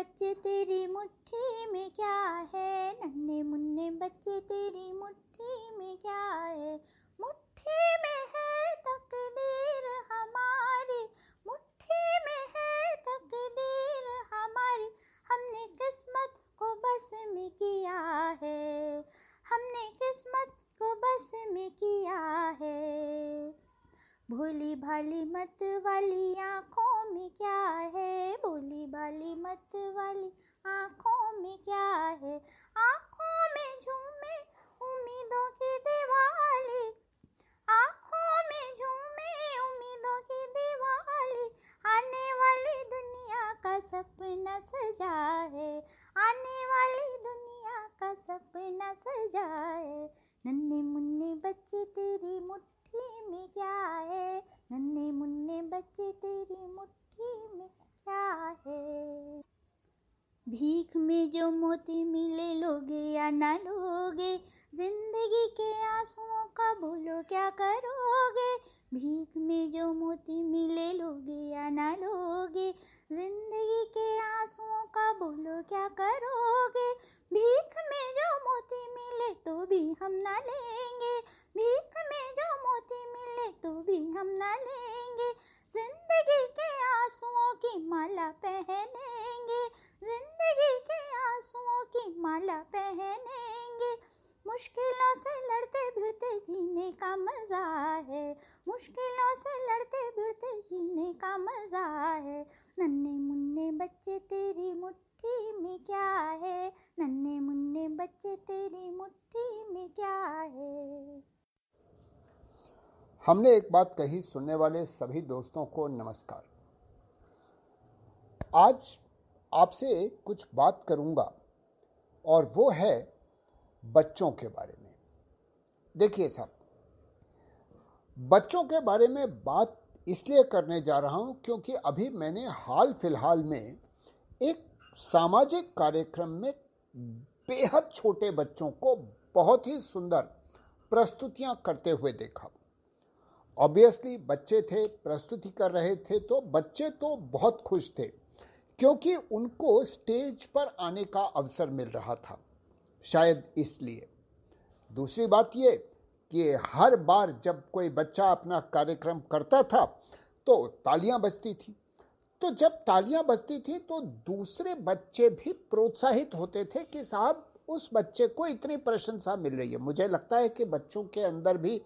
बच्चे तेरी मुट्ठी में क्या है? नन्हे मुन्ने बच्चे तेरी मुट्ठी में क्या है? मुट्ठी में है तकदीर हमारी, मुट्ठी में है तकदीर हमारी। हमने किस्मत को बस में किया है, हमने किस्मत को बस में किया है। भोली भाली मत वाली आँखों में क्या है? भोली भाली मत वाली आँखों में क्या है? आँखों में झूमे उम्मीदों की दिवाली। आँखों में झूमे उम्मीदों की दिवाली। आने वाली दुनिया का सपना सजा है। आने वाली दुनिया का सपना सजा है। नन्हे मुन्ने बच्चे तेरी मुट्ठी में क्या है? नन्हे मुन्ने बच्चे तेरी मुट्ठी में क्या है? भीख में जो मोती मिले लोगे या ना लोगे, ज़िंदगी के आंसुओं का बोलो क्या करोगे? भीख में जो मोती मिले लोगे या ना लोगे, ज़िंदगी के आंसुओं का बोलो क्या करोगे? भीख में जो मोती मिले तो भी हम ना लेंगे। भीख में जो मोती मिले तो भी हम ना लेंगे। ज़िंदगी के आंसुओं की माला पहनेंगे। ज़िंदगी के आंसुओं की माला पहनेंगे। मुश्किलों से लड़ते भिड़ते जीने का मज़ा है। मुश्किलों से लड़ते भिड़ते जीने का मज़ा है। नन्हे मुन्ने बच्चे तेरी मुट्ठी में क्या है? नन्हे मुन्ने बच्चे तेरी मुट्ठी में क्या है? हमने एक बात कही सुनने वाले सभी दोस्तों को नमस्कार। आज आपसे कुछ बात करूँगा और वो है बच्चों के बारे में। देखिए साहब बच्चों के बारे में बात इसलिए करने जा रहा हूँ क्योंकि अभी मैंने हाल फ़िलहाल में एक सामाजिक कार्यक्रम में बेहद छोटे बच्चों को बहुत ही सुंदर प्रस्तुतियाँ करते हुए देखा। ऑब्वियसली बच्चे थे, प्रस्तुति कर रहे थे तो बच्चे तो बहुत खुश थे, क्योंकि उनको स्टेज पर आने का अवसर मिल रहा था, शायद इसलिए। दूसरी बात ये कि हर बार जब कोई बच्चा अपना कार्यक्रम करता था तो तालियाँ बजती थी। तो जब तालियाँ बजती थी तो दूसरे बच्चे भी प्रोत्साहित होते थे कि साहब, उस बच्चे को इतनी प्रशंसा मिल रही है। मुझे लगता है कि बच्चों के अंदर भी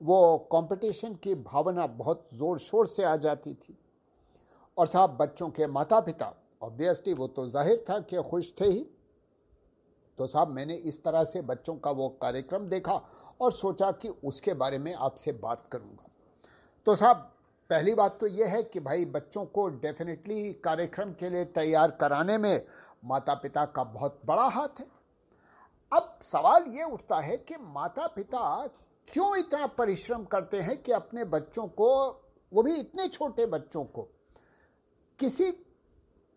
वो कंपटीशन की भावना बहुत ज़ोर शोर से आ जाती थी। और साहब, बच्चों के माता पिता ऑब्वियसली वो तो ज़ाहिर था कि खुश थे ही। तो साहब, मैंने इस तरह से बच्चों का वो कार्यक्रम देखा और सोचा कि उसके बारे में आपसे बात करूँगा। तो साहब, पहली बात तो ये है कि भाई, बच्चों को डेफिनेटली कार्यक्रम के लिए तैयार कराने में माता पिता का बहुत बड़ा हाथ है। अब सवाल ये उठता है कि माता पिता क्यों इतना परिश्रम करते हैं कि अपने बच्चों को, वो भी इतने छोटे बच्चों को, किसी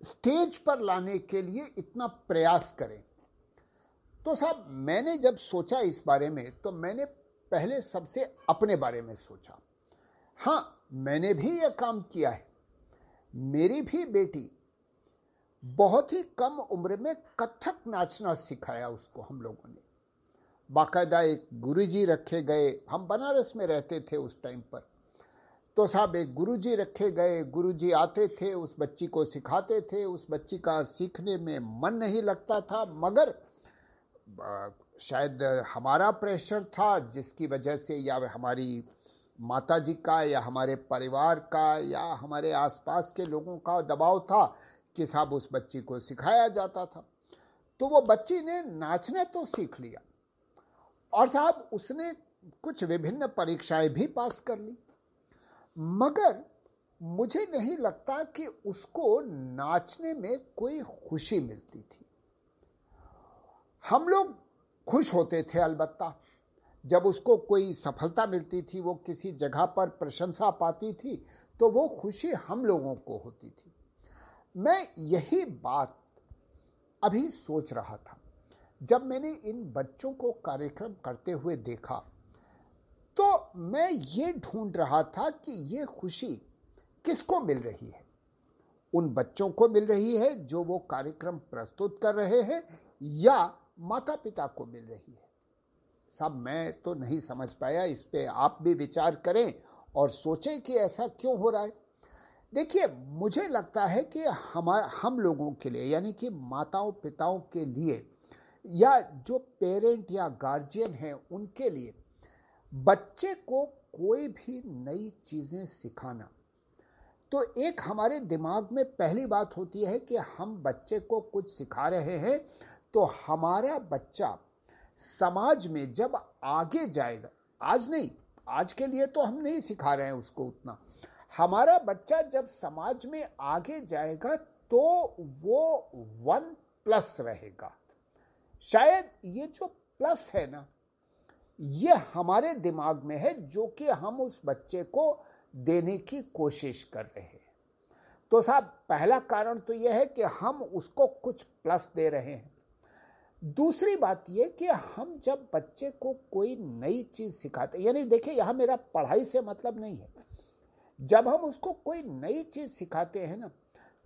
स्टेज पर लाने के लिए इतना प्रयास करें? तो साहब, मैंने जब सोचा इस बारे में तो मैंने पहले सबसे अपने बारे में सोचा। हाँ मैंने भी यह काम किया है। मेरी भी बेटी बहुत ही कम उम्र में कथक नाचना सिखाया उसको हम लोगों ने। बाकायदा एक गुरुजी रखे गए। हम बनारस में रहते थे उस टाइम पर। तो साहब, एक गुरुजी रखे गए। गुरुजी आते थे, उस बच्ची को सिखाते थे। उस बच्ची का सीखने में मन नहीं लगता था, मगर शायद हमारा प्रेशर था, जिसकी वजह से या हमारी माता जी का, या हमारे परिवार का, या हमारे आसपास के लोगों का दबाव था कि साहब उस बच्ची को सिखाया जाता था। तो वो बच्ची ने नाचने तो सीख लिया। और साहब, उसने कुछ विभिन्न परीक्षाएँ भी पास कर ली। मगर मुझे नहीं लगता कि उसको नाचने में कोई खुशी मिलती थी। हम लोग खुश होते थे अलबत्ता। जब उसको कोई सफलता मिलती थी, वो किसी जगह पर प्रशंसा पाती थी तो वो खुशी हम लोगों को होती थी। मैं यही बात अभी सोच रहा था। जब मैंने इन बच्चों को कार्यक्रम करते हुए देखा तो मैं ये ढूंढ रहा था कि ये खुशी किसको मिल रही है। उन बच्चों को मिल रही है जो वो कार्यक्रम प्रस्तुत कर रहे हैं या माता पिता को मिल रही है। साहब मैं तो नहीं समझ पाया, इस पे आप भी विचार करें और सोचें कि ऐसा क्यों हो रहा है। देखिए, मुझे लगता है कि हम हम लोगों के लिए, यानी कि माताओं पिताओं के लिए या जो पेरेंट या गार्जियन हैं उनके लिए बच्चे को कोई भी नई चीज़ें सिखाना। तो एक हमारे दिमाग में पहली बात होती है कि हम बच्चे को कुछ सिखा रहे हैं तो हमारा बच्चा समाज में जब आगे जाएगा, आज नहीं, आज के लिए तो हम नहीं सिखा रहे हैं उसको उतना। हमारा बच्चा जब समाज में आगे जाएगा तो वो वन प्लस रहेगा। शायद ये जो प्लस है ना, ये हमारे दिमाग में है जो कि हम उस बच्चे को देने की कोशिश कर रहे हैं। तो साहब, पहला कारण तो यह है कि हम उसको कुछ प्लस दे रहे हैं। दूसरी बात यह कि हम जब बच्चे को कोई नई चीज़ सिखाते यानी देखिए, यहाँ मेरा पढ़ाई से मतलब नहीं है। जब हम उसको कोई नई चीज़ सिखाते हैं ना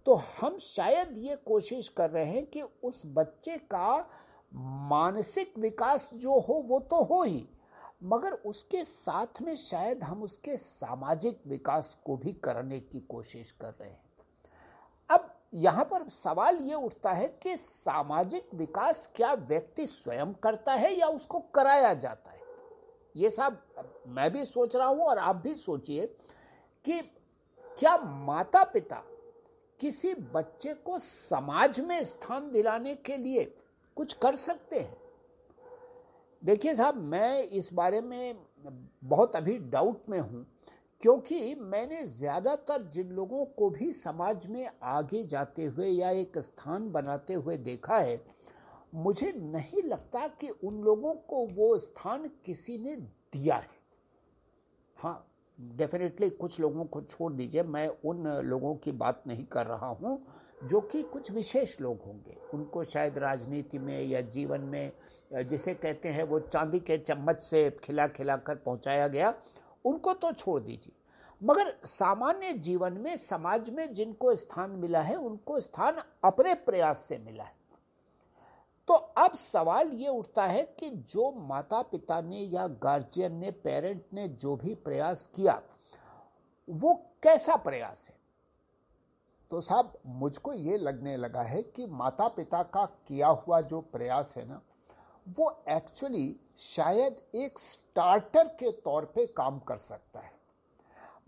तो हम शायद ये कोशिश कर रहे हैं कि उस बच्चे का मानसिक विकास जो हो, वो तो हो ही। मगर उसके साथ में शायद हम उसके सामाजिक विकास को भी करने की कोशिश कर रहे हैं। अब यहाँ पर सवाल ये उठता है कि सामाजिक विकास क्या व्यक्ति स्वयं करता है या उसको कराया जाता है? ये सब मैं भी सोच रहा हूँ और आप भी सोचिए कि क्या माता पिता किसी बच्चे को समाज में स्थान दिलाने के लिए कुछ कर सकते हैं। देखिए साहब, मैं इस बारे में बहुत अभी डाउट में हूँ, क्योंकि मैंने ज़्यादातर जिन लोगों को भी समाज में आगे जाते हुए या एक स्थान बनाते हुए देखा है, मुझे नहीं लगता कि उन लोगों को वो स्थान किसी ने दिया है। हाँ डेफिनेटली कुछ लोगों को छोड़ दीजिए, मैं उन लोगों की बात नहीं कर रहा हूँ। जो कि कुछ विशेष लोग होंगे। उनको शायद राजनीति में या जीवन में जिसे कहते हैं वो चांदी के चम्मच से खिला खिला कर पहुँचाया गया, उनको तो छोड़ दीजिए। मगर सामान्य जीवन में, समाज में जिनको स्थान मिला है, उनको स्थान अपने प्रयास से मिला है। तो अब सवाल ये उठता है कि जो माता पिता ने या गार्जियन ने पेरेंट ने जो भी प्रयास किया, वो कैसा प्रयास है? तो साहब, मुझको ये लगने लगा है कि माता पिता का किया हुआ जो प्रयास है ना, वो एक्चुअली शायद एक स्टार्टर के तौर पे काम कर सकता है।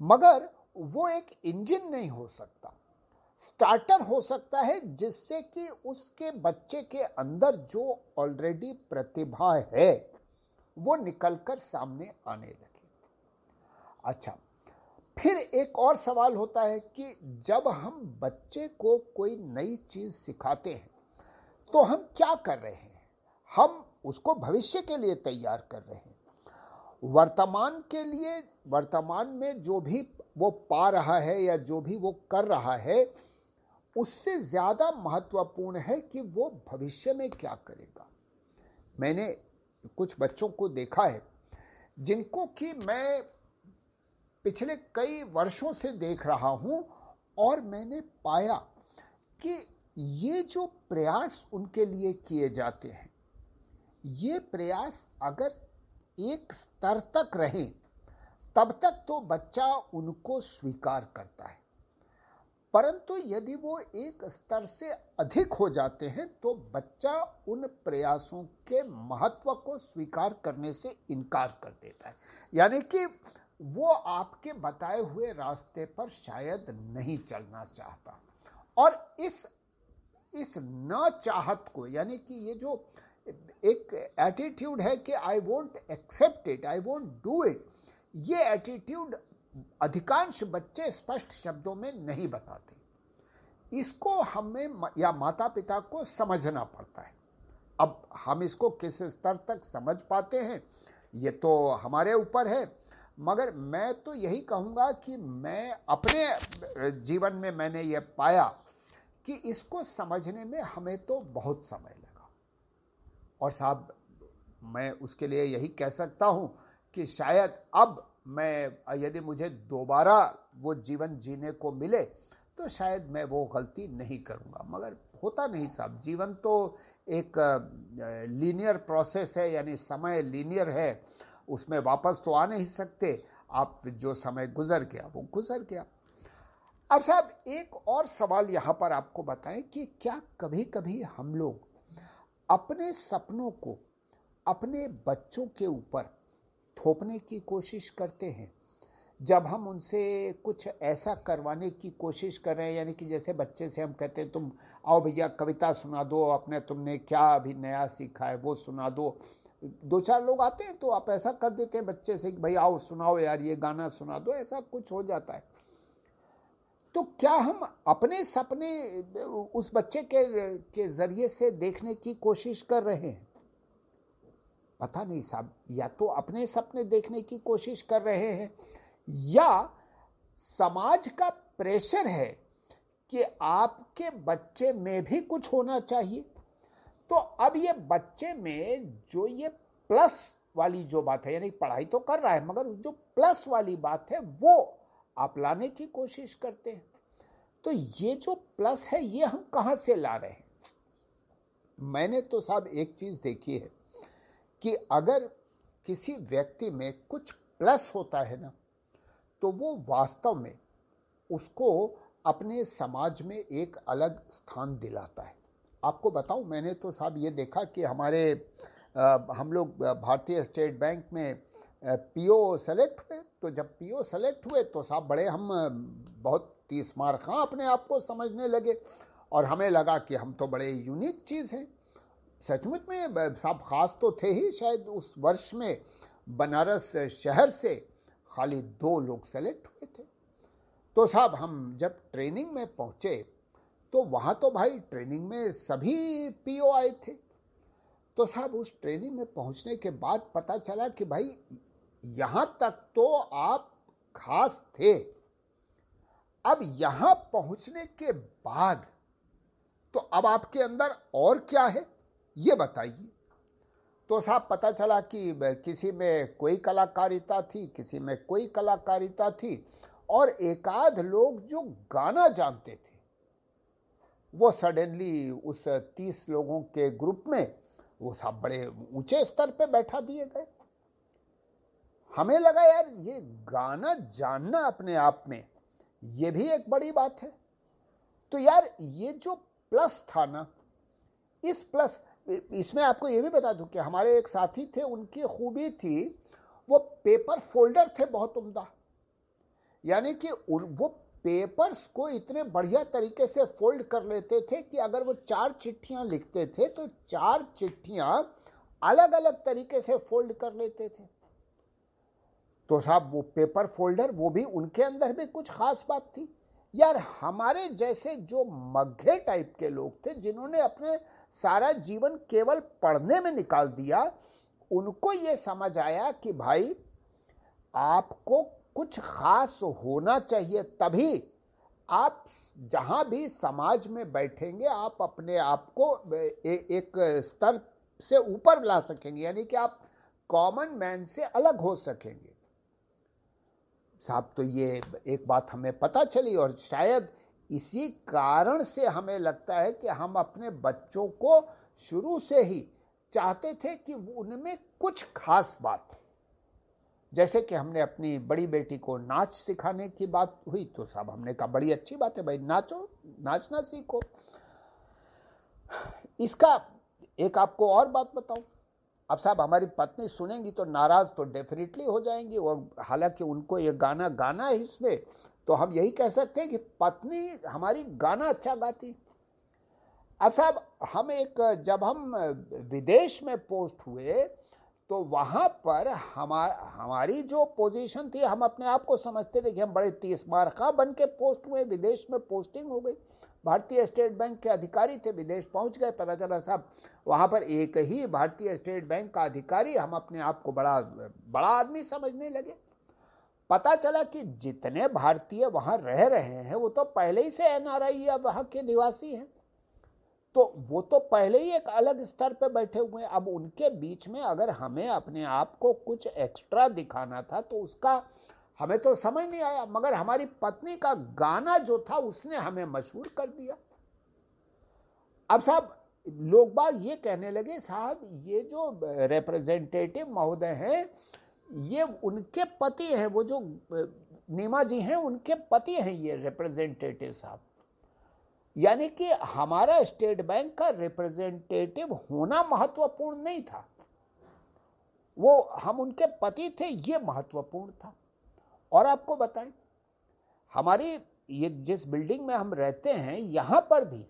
मगर वो एक इंजन नहीं हो सकता। स्टार्टर हो सकता है जिससे कि उसके बच्चे के अंदर जो ऑलरेडी प्रतिभा है, वो निकलकर सामने आने लगे। अच्छा फिर एक और सवाल होता है कि जब हम बच्चे को कोई नई चीज़ सिखाते हैं तो हम क्या कर रहे हैं? हम उसको भविष्य के लिए तैयार कर रहे हैं। वर्तमान के लिए, वर्तमान में जो भी वो पा रहा है या जो भी वो कर रहा है, उससे ज़्यादा महत्वपूर्ण है कि वो भविष्य में क्या करेगा। मैंने कुछ बच्चों को देखा है, जिनको कि मैं पिछले कई वर्षों से देख रहा हूँ और मैंने पाया कि ये जो प्रयास उनके लिए किए जाते हैं, ये प्रयास अगर एक स्तर तक रहे, तब तक तो बच्चा उनको स्वीकार करता है। परंतु यदि वो एक स्तर से अधिक हो जाते हैं तो बच्चा उन प्रयासों के महत्व को स्वीकार करने से इनकार कर देता है। यानी कि वो आपके बताए हुए रास्ते पर शायद नहीं चलना चाहता। और इस इस न चाहत को, यानी कि ये जो एक एटीट्यूड है कि I won't accept it I won't do it ये एटीट्यूड अधिकांश बच्चे स्पष्ट शब्दों में नहीं बताते। इसको हमें या माता पिता को समझना पड़ता है। अब हम इसको किस स्तर तक समझ पाते हैं? ये तो हमारे ऊपर है। मगर मैं तो यही कहूँगा कि मैं अपने जीवन में मैंने ये पाया कि इसको समझने में हमें तो बहुत समय लगा। और साहब, मैं उसके लिए यही कह सकता हूँ कि शायद अब मैं, यदि मुझे दोबारा वो जीवन जीने को मिले तो शायद मैं वो गलती नहीं करूँगा। मगर होता नहीं साहब, जीवन तो एक लीनियर प्रोसेस है, यानी समय लीनियर है। उसमें वापस तो आ नहीं सकते। आप जो समय गुजर गया, वो गुजर गया। अब साहब, एक और सवाल यहाँ पर आपको बताएँ कि क्या कभी कभी हम लोग अपने सपनों को अपने बच्चों के ऊपर थोपने की कोशिश करते हैं? जब हम उनसे कुछ ऐसा करवाने की कोशिश कर रहे हैं, यानी कि जैसे बच्चे से हम कहते हैं, तुम आओ भैया, कविता सुना दो, अपने तुमने क्या अभी नया सीखा है, वो सुना दो। दो चार लोग आते हैं तो आप ऐसा कर देते हैं बच्चे से भाई आओ, सुनाओ यार, ये गाना सुना दो, ऐसा कुछ हो जाता है। तो क्या हम अपने सपने उस बच्चे के के ज़रिए से देखने की कोशिश कर रहे हैं? पता नहीं साहब, या तो अपने सपने देखने की कोशिश कर रहे हैं, या समाज का प्रेशर है कि आपके बच्चे में भी कुछ होना चाहिए। तो अब ये बच्चे में जो ये प्लस वाली जो बात है, यानी पढ़ाई तो कर रहा है, मगर जो प्लस वाली बात है, वो आप लाने की कोशिश करते हैं। तो ये जो प्लस है, ये हम कहाँ से ला रहे हैं? मैंने तो साहब एक चीज़ देखी है कि अगर किसी व्यक्ति में कुछ प्लस होता है ना तो वो वास्तव में उसको अपने समाज में एक अलग स्थान दिलाता है। आपको बताऊँ मैंने तो साहब ये देखा कि हमारे आ, हम लोग भारतीय स्टेट बैंक में पीओ सेलेक्ट हुए। तो जब पीओ सेलेक्ट हुए तो साहब बड़े हम बहुत तीस मार खां अपने आप को समझने लगे। और हमें लगा कि हम तो बड़े यूनिक चीज़ हैं। सचमुच में साहब खास तो थे ही शायद उस वर्ष में बनारस शहर से खाली दो लोग सेलेक्ट हुए थे। तो साहब हम जब ट्रेनिंग में पहुँचे तो वहाँ तो भाई ट्रेनिंग में सभी पीओ आए थे। तो साहब, उस ट्रेनिंग में पहुँचने के बाद पता चला कि भाई, यहाँ तक तो आप खास थे। अब यहाँ पहुँचने के बाद तो अब आपके अंदर और क्या है, ये बताइए। तो साहब, पता चला कि किसी में कोई कलाकारिता थी, किसी में कोई कलाकारिता थी, और एकाध लोग जो गाना जानते थे। वो सडनली उस तीस लोगों के ग्रुप में वो सब बड़े ऊँचे स्तर पे बैठा दिए गए। हमें लगा, यार, ये गाना जानना अपने आप में, ये भी एक बड़ी बात है। तो यार, ये जो प्लस था ना, इस प्लस इसमें आपको ये भी बता दूँ कि हमारे एक साथी थे, उनकी खूबी थी, वो पेपर फोल्डर थे बहुत उम्दा। यानी कि वो पेपर्स को इतने बढ़िया तरीके से फोल्ड कर लेते थे कि अगर वो चार चिट्ठियाँ लिखते थे तो चार चिट्ठियाँ अलग अलग तरीके से फोल्ड कर लेते थे। तो साहब, वो पेपर फोल्डर वो भी उनके अंदर भी कुछ खास बात थी। यार, हमारे जैसे जो मग्घे टाइप के लोग थे, जिन्होंने अपने सारा जीवन केवल पढ़ने में निकाल दिया, उनको ये समझ आया कि भाई, आपको कुछ खास होना चाहिए, तभी आप जहाँ भी समाज में बैठेंगे, आप अपने आप को एक स्तर से ऊपर ला सकेंगे, यानी कि आप कॉमन मैन से अलग हो सकेंगे। साहब तो ये एक बात हमें पता चली, और शायद इसी कारण से हमें लगता है कि हम अपने बच्चों को शुरू से ही चाहते थे कि उनमें कुछ खास बात जैसे कि हमने अपनी बड़ी बेटी को नाच सिखाने की बात हुई तो साहब हमने कहा, बड़ी अच्छी बात है भाई, नाचो, नाचना सीखो। इसका एक आपको और बात बताऊँ। अब साहब, हमारी पत्नी सुनेंगी तो नाराज़ तो डेफिनेटली हो जाएँगी और हालाँकि उनको ये गाना गाना है इसमें तो हम यही कह सकते हैं कि पत्नी हमारी गाना अच्छा गाती अब साहब, हम एक, जब हम विदेश में पोस्ट हुए तो वहाँ पर हमार हमारी जो पोजीशन थी, हम अपने आप को समझते थे कि हम बड़े तीस मारखा बन के पोस्ट हुए, विदेश में पोस्टिंग हो गई। भारतीय स्टेट बैंक के अधिकारी थे, विदेश पहुँच गए, पता चला साहब वहाँ पर एक ही भारतीय स्टेट बैंक का अधिकारी हम अपने आप को बड़ा बड़ा आदमी समझने लगे। पता चला कि जितने भारतीय वहाँ रह रहे हैं, वो तो पहले ही से एनआरआई या वहाँ के निवासी हैं। तो वो तो पहले ही एक अलग स्तर पे बैठे हुए हैं। अब उनके बीच में अगर हमें अपने आप को कुछ एक्स्ट्रा दिखाना था तो उसका हमें तो समझ नहीं आया। मगर हमारी पत्नी का गाना जो था, उसने हमें मशहूर कर दिया। अब साहब, लोग बाग ये कहने लगे, साहब, ये जो रिप्रेजेंटेटिव महोदय हैं, ये उनके पति हैं, वो जो नीमा जी हैं, उनके पति हैं ये रिप्रेजेंटेटिव साहब। यानी कि हमारा स्टेट बैंक का रिप्रेजेंटेटिव होना महत्वपूर्ण नहीं था। वो हम उनके पति थे, ये महत्वपूर्ण था। और आपको बताएँ, हमारी ये जिस बिल्डिंग में हम रहते हैं, यहाँ पर भी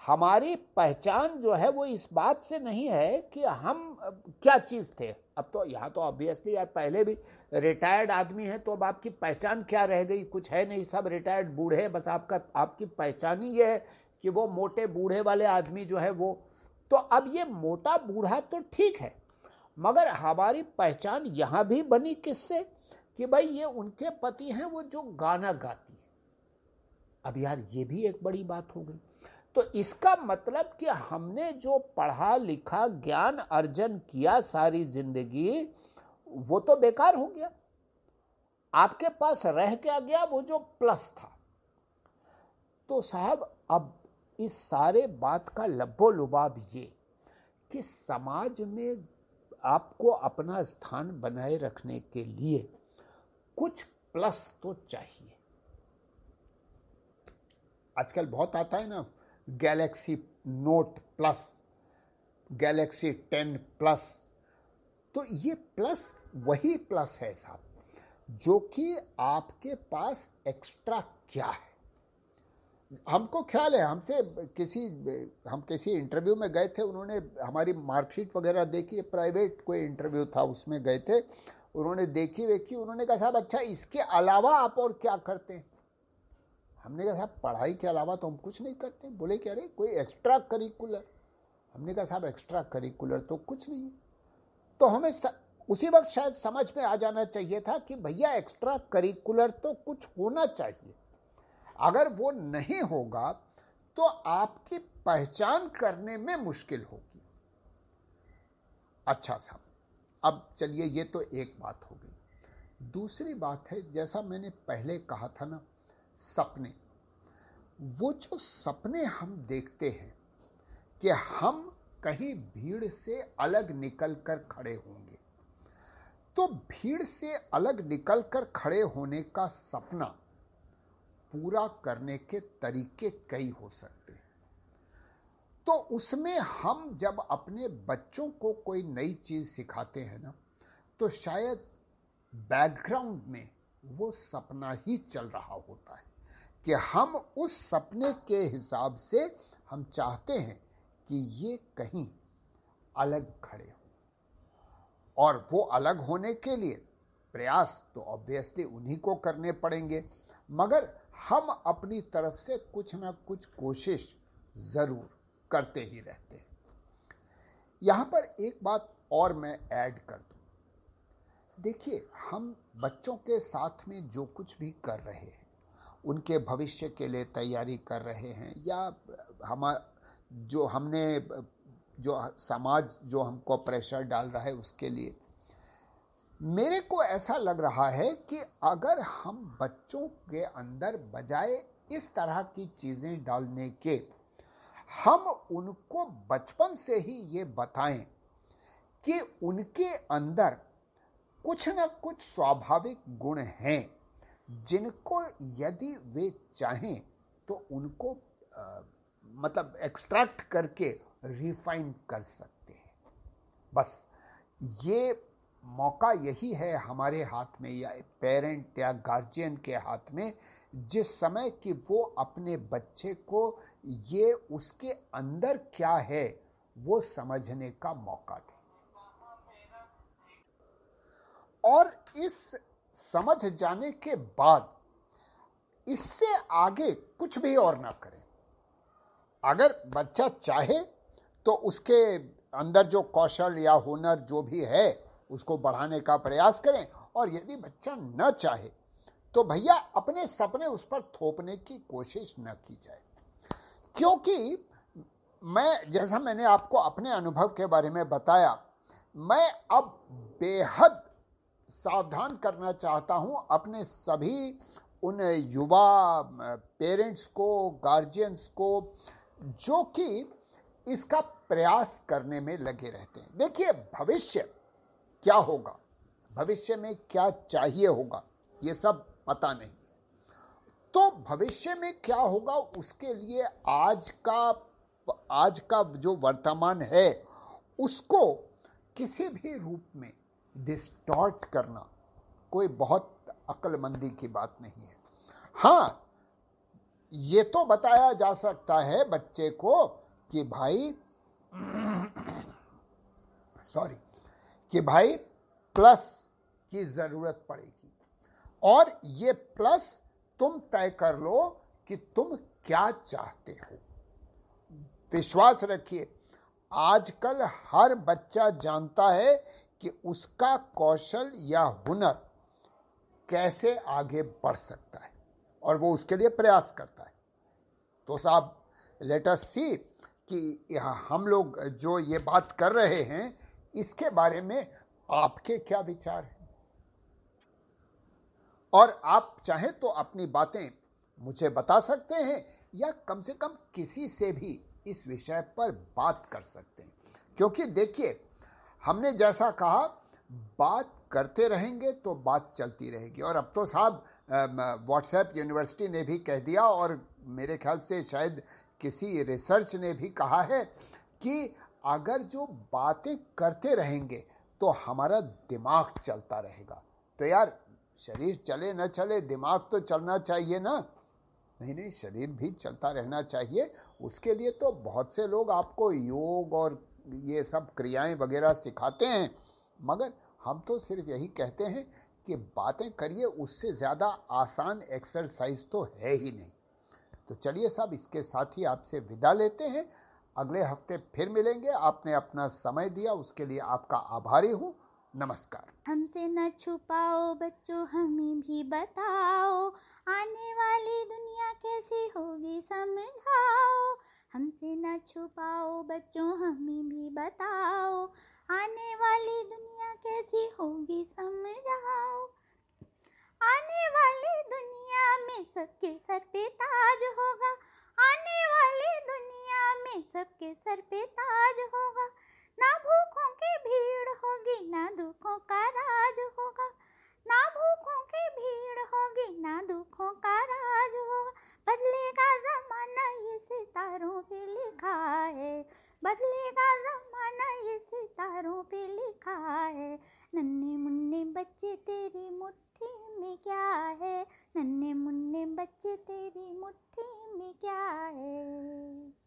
हमारी पहचान जो है वो इस बात से नहीं है कि हम क्या चीज़ थे। अब तो यहाँ तो ऑब्वियसली यार पहले भी रिटायर्ड आदमी है तो अब आपकी पहचान क्या रह गई? कुछ है नहीं, सब रिटायर्ड बूढ़े बस आपका, आपकी पहचान ही ये है कि वो मोटे बूढ़े वाले आदमी जो है वो तो अब ये मोटा बूढ़ा तो ठीक है, मगर हमारी पहचान यहाँ भी बनी किससे? कि भाई ये उनके पति हैं, वो जो गाना गाती है। अब यार ये भी एक बड़ी बात हो गई। तो इसका मतलब कि हमने जो पढ़ा लिखा, ज्ञान अर्जन किया सारी ज़िंदगी, वो तो बेकार हो गया। आपके पास रह क्या गया? वो जो प्लस था। तो साहब, अब इस सारे बात का लब्बो लुबाब ये कि समाज में आपको अपना स्थान बनाए रखने के लिए कुछ प्लस तो चाहिए। आजकल बहुत आता है ना। Galaxy Note plus, Galaxy ten plus. तो ये प्लस वही प्लस है साहब, जो कि आपके पास एक्स्ट्रा क्या है। हमको ख्याल है, हमसे किसी, हम किसी इंटरव्यू में गए थे, उन्होंने हमारी मार्कशीट वगैरह देखी, प्राइवेट कोई इंटरव्यू था उसमें गए थे, उन्होंने देखी वेखी उन्होंने कहा, साहब अच्छा इसके अलावा आप और क्या करते हैं? हमने कहा, साहब, पढ़ाई के अलावा तो हम कुछ नहीं करते बोले क्या अरे, कोई एक्स्ट्रा करिकुलर हमने कहा, साहब एक्स्ट्रा करिकुलर तो कुछ नहीं है। तो हमें उसी वक्त शायद समझ में आ जाना चाहिए था कि भैया एक्स्ट्रा करिकुलर तो कुछ होना चाहिए। अगर वो नहीं होगा तो आपकी पहचान करने में मुश्किल होगी। अच्छा साहब, अब चलिए, ये तो एक बात हो गई। दूसरी बात है, जैसा मैंने पहले कहा था ना सपने। वो जो सपने हम देखते हैं कि हम कहीं भीड़ से अलग निकल कर खड़े होंगे। तो भीड़ से अलग निकलकर खड़े होने का सपना पूरा करने के तरीके कई हो सकते हैं। तो उसमें हम जब अपने बच्चों को कोई नई चीज़ सिखाते हैं ना तो शायद बैकग्राउंड में वो सपना ही चल रहा होता है कि हम उस सपने के हिसाब से हम चाहते हैं कि ये कहीं अलग खड़े हो। और वो अलग होने के लिए प्रयास तो ऑब्वियसली उन्हीं को करने पड़ेंगे, मगर हम अपनी तरफ़ से कुछ ना कुछ कोशिश ज़रूर करते ही रहते हैं। यहाँ पर एक बात और मैं ऐड कर देखिए, हम बच्चों के साथ में जो कुछ भी कर रहे हैं, उनके भविष्य के लिए तैयारी कर रहे हैं या हम, जो हमने, जो समाज, जो हमको प्रेशर डाल रहा है उसके लिए, मेरे को ऐसा लग रहा है कि अगर हम बच्चों के अंदर बजाय इस तरह की चीज़ें डालने के, हम उनको बचपन से ही ये बताएँ कि उनके अंदर कुछ न कुछ स्वाभाविक गुण हैं। जिनको यदि वे चाहें तो उनको आ, मतलब एक्सट्रैक्ट करके रिफाइन कर सकते हैं। बस ये मौका यही है हमारे हाथ में या पेरेंट या गार्जियन के हाथ में जिस समय कि वो अपने बच्चे को ये उसके अंदर क्या है वो समझने का मौका दे। और इस समझ जाने के बाद इससे आगे कुछ भी और ना करें। अगर बच्चा चाहे तो उसके अंदर जो कौशल या हुनर जो भी है, उसको बढ़ाने का प्रयास करें। और यदि बच्चा न चाहे तो भैया अपने सपने उस पर थोपने की कोशिश न की जाए। क्योंकि मैं, जैसा मैंने आपको अपने अनुभव के बारे में बताया, मैं अब बेहद सावधान करना चाहता हूँ, अपने सभी उन युवा पेरेंट्स को गार्जियंस को, जो कि इसका प्रयास करने में लगे रहते हैं। देखिए, भविष्य क्या होगा? भविष्य में क्या चाहिए होगा? ये सब पता नहीं है। तो भविष्य में क्या होगा? उसके लिए आज का आज का जो वर्तमान है, उसको किसी भी रूप में डिस्टॉर्ट करना, कोई बहुत अक्लमंदी की बात नहीं है। हाँ ये तो बताया जा सकता है बच्चे को कि भाई सॉरी कि भाई प्लस की ज़रूरत पड़ेगी। और ये प्लस तुम तय कर लो कि तुम क्या चाहते हो। विश्वास रखिए, आजकल हर बच्चा जानता है कि उसका कौशल या हुनर कैसे आगे बढ़ सकता है और वो उसके लिए प्रयास करता है। तो साहब लेटर सी कि हम लोग जो ये बात कर रहे हैं, इसके बारे में आपके क्या विचार हैं? और आप चाहें तो अपनी बातें मुझे बता सकते हैं या कम से कम किसी से भी इस विषय पर बात कर सकते हैं। क्योंकि देखिए हमने जैसा कहा, बात करते रहेंगे तो बात चलती रहेगी। और अब तो साहब व्हाट्सएप यूनिवर्सिटी ने भी कह दिया और मेरे ख्याल से शायद किसी रिसर्च ने भी कहा है कि अगर जो बातें करते रहेंगे तो हमारा दिमाग चलता रहेगा। तो यार, शरीर चले ना चले, दिमाग तो चलना चाहिए ना? नहीं नहीं, शरीर भी चलता रहना चाहिए। उसके लिए तो बहुत से लोग आपको योग और ये सब क्रियाएँ वगैरह सिखाते हैं, मगर हम तो सिर्फ़ यही कहते हैं कि बातें करिए, उससे ज़्यादा आसान एक्सरसाइज तो है ही नहीं। तो चलिए साहब, इसके साथ ही आपसे विदा लेते हैं। अगले हफ़्ते फिर मिलेंगे। आपने अपना समय दिया, उसके लिए आपका आभारी हूँ। नमस्कार। हमसे न छुपाओ बच्चों, हमें भी बताओ, आने वाली दुनिया कैसी होगी, समझाओ। हमसे न छुपाओ, बच्चों हमें भी बताओ, आने वाली दुनिया कैसी होगी समझाओ। आने वाली दुनिया में सबके सर पे ताज होगा। आने वाली दुनिया में सबके सर पे ताज होगा। ना भूखों की भीड़ होगी, ना दुखों का राज होगा। ना भूखों की भीड़ होगी, ना दुखों का राज होगा बदलेगा जमाना, ये सितारों पे लिखा है। बदलेगा जमाना, ये सितारों पे लिखा है। नन्हे मुन्ने बच्चे, तेरी मुट्ठी में क्या है? नन्हे मुन्ने बच्चे, तेरी मुट्ठी में क्या है?